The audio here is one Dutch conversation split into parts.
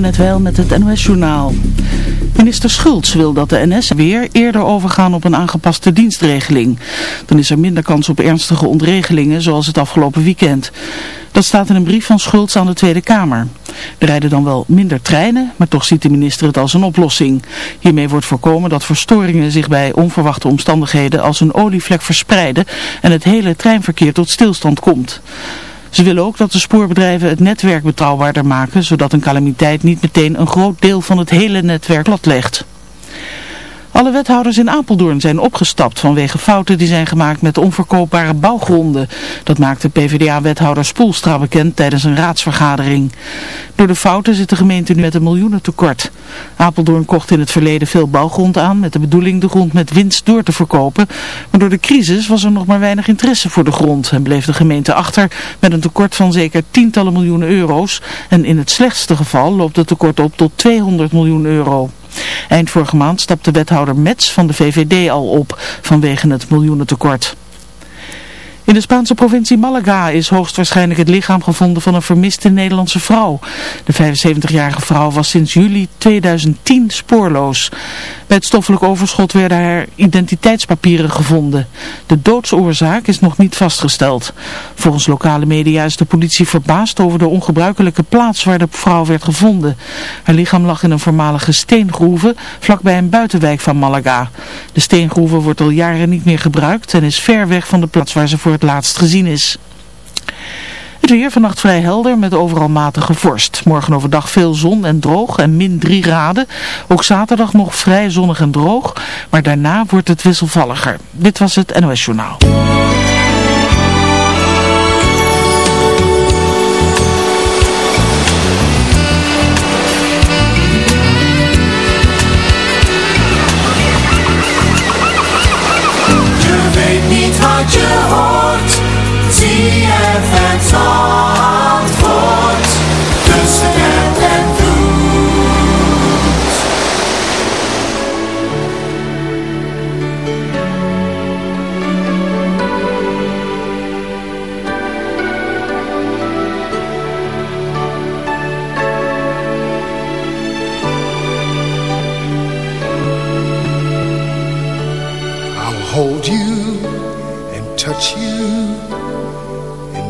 net wel met het NOS-journaal. Minister Schultz wil dat de NS weer eerder overgaan op een aangepaste dienstregeling. Dan is er minder kans op ernstige ontregelingen zoals het afgelopen weekend. Dat staat in een brief van Schultz aan de Tweede Kamer. Er rijden dan wel minder treinen, maar toch ziet de minister het als een oplossing. Hiermee wordt voorkomen dat verstoringen zich bij onverwachte omstandigheden als een olievlek verspreiden en het hele treinverkeer tot stilstand komt. Ze willen ook dat de spoorbedrijven het netwerk betrouwbaarder maken, zodat een calamiteit niet meteen een groot deel van het hele netwerk platlegt. Alle wethouders in Apeldoorn zijn opgestapt vanwege fouten die zijn gemaakt met onverkoopbare bouwgronden. Dat maakte PvdA-wethouder Spoelstra bekend tijdens een raadsvergadering. Door de fouten zit de gemeente nu met een miljoenen tekort. Apeldoorn kocht in het verleden veel bouwgrond aan met de bedoeling de grond met winst door te verkopen. Maar door de crisis was er nog maar weinig interesse voor de grond en bleef de gemeente achter met een tekort van zeker tientallen miljoenen euro's. En in het slechtste geval loopt het tekort op tot 200 miljoen euro. Eind vorige maand stapte wethouder Mets van de VVD al op vanwege het miljoenentekort. In de Spaanse provincie Malaga is hoogstwaarschijnlijk het lichaam gevonden van een vermiste Nederlandse vrouw. De 75-jarige vrouw was sinds juli 2010 spoorloos. Bij het stoffelijk overschot werden haar identiteitspapieren gevonden. De doodsoorzaak is nog niet vastgesteld. Volgens lokale media is de politie verbaasd over de ongebruikelijke plaats waar de vrouw werd gevonden. Haar lichaam lag in een voormalige steengroeve vlakbij een buitenwijk van Malaga. De steengroeve wordt al jaren niet meer gebruikt en is ver weg van de plaats waar ze voor het laatst gezien is. Het weer vannacht vrij helder met overal matige vorst. Morgen overdag veel zon en droog en min 3 graden. Ook zaterdag nog vrij zonnig en droog. Maar daarna wordt het wisselvalliger. Dit was het NOS Journaal. Je weet niet wat je hoort. ZFM Zandvoort.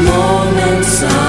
moments are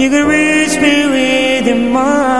You can reach me with your mind.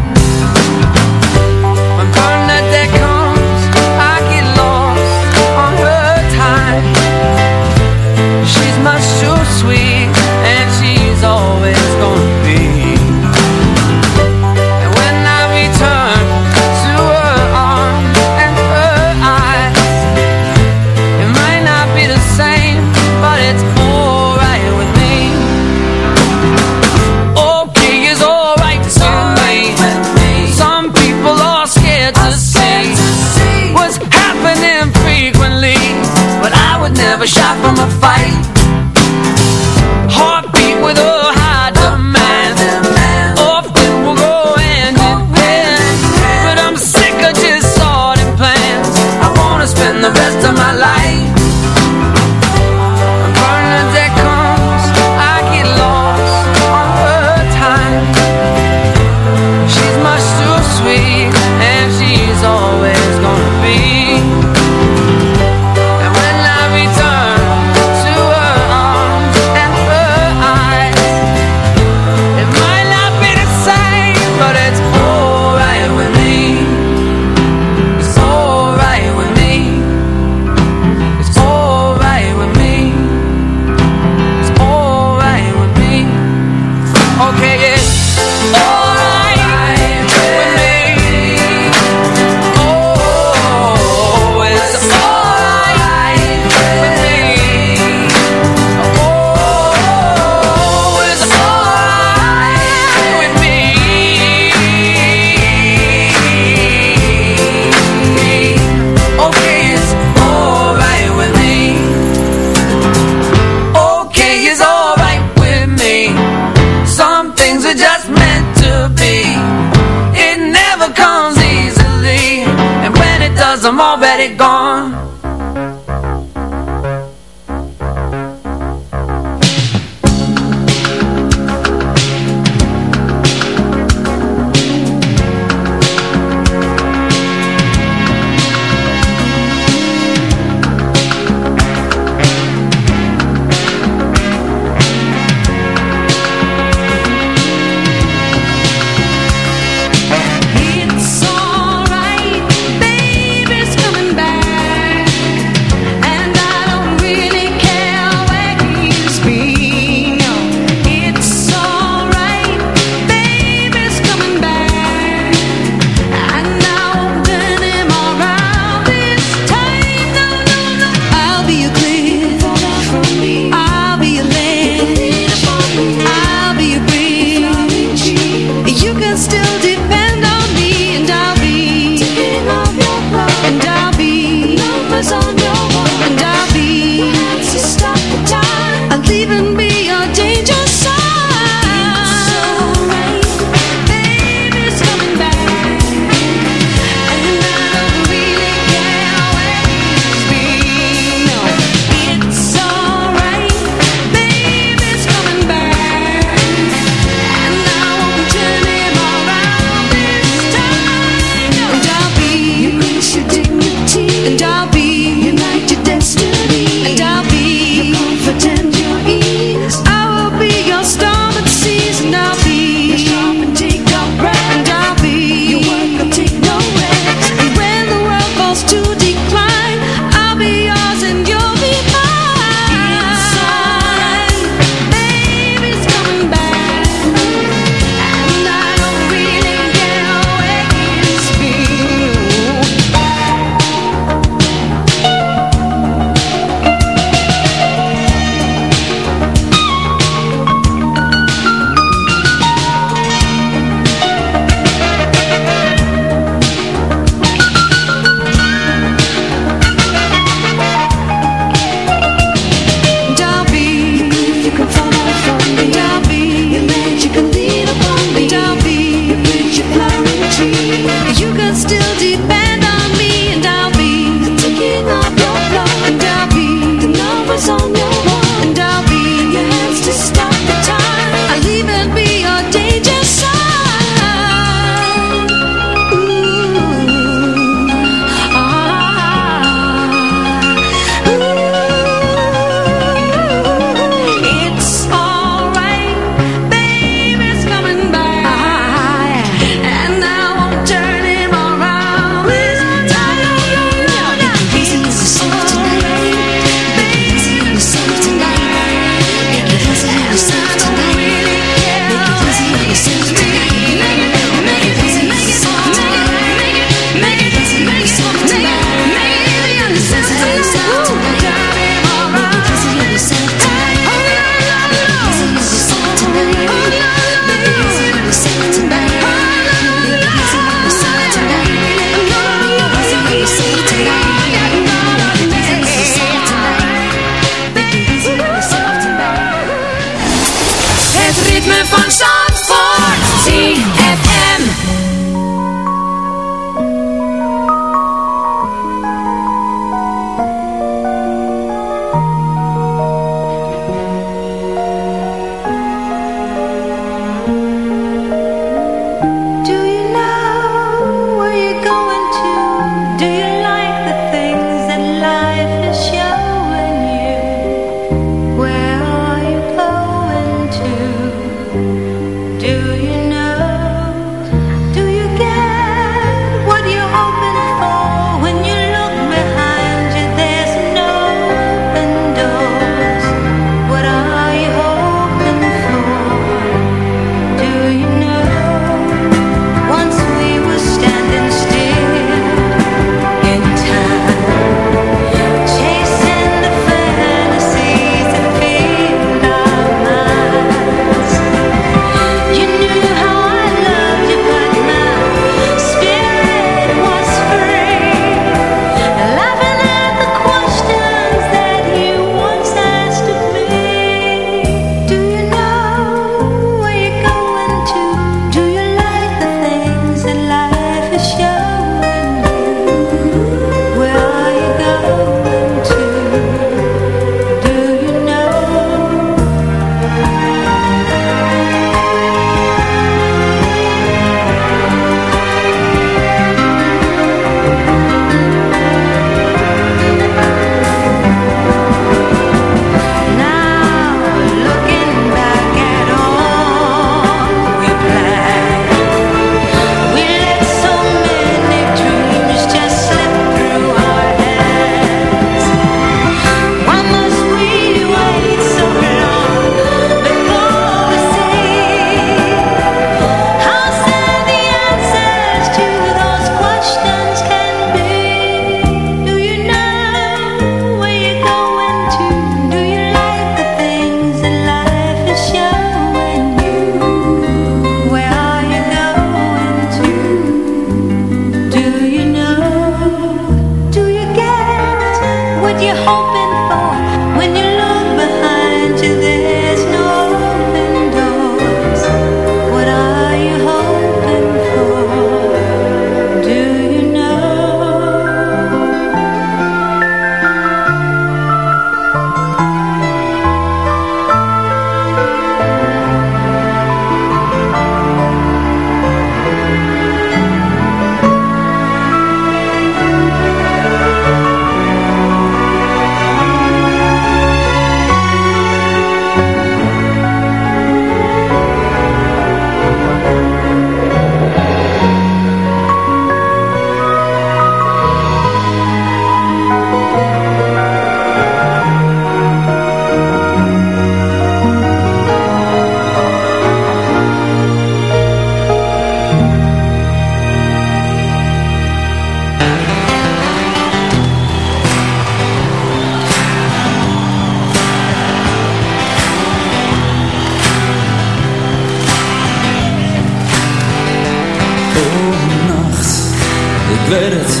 Ik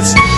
It's.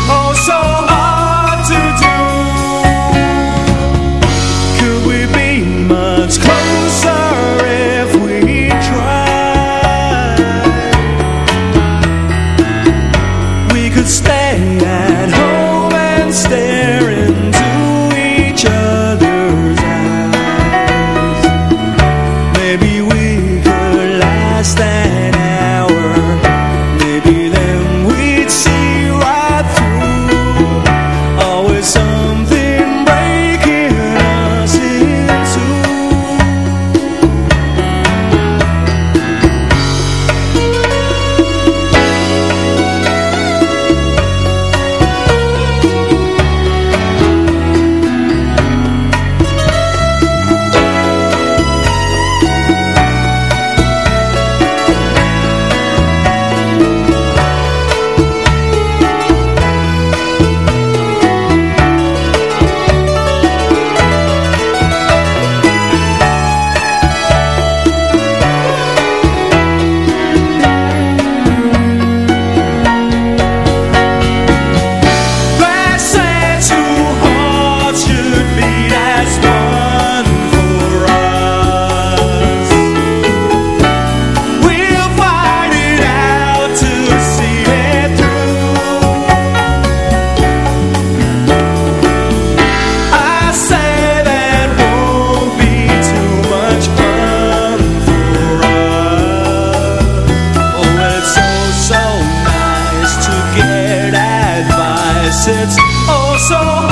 sits oh so high.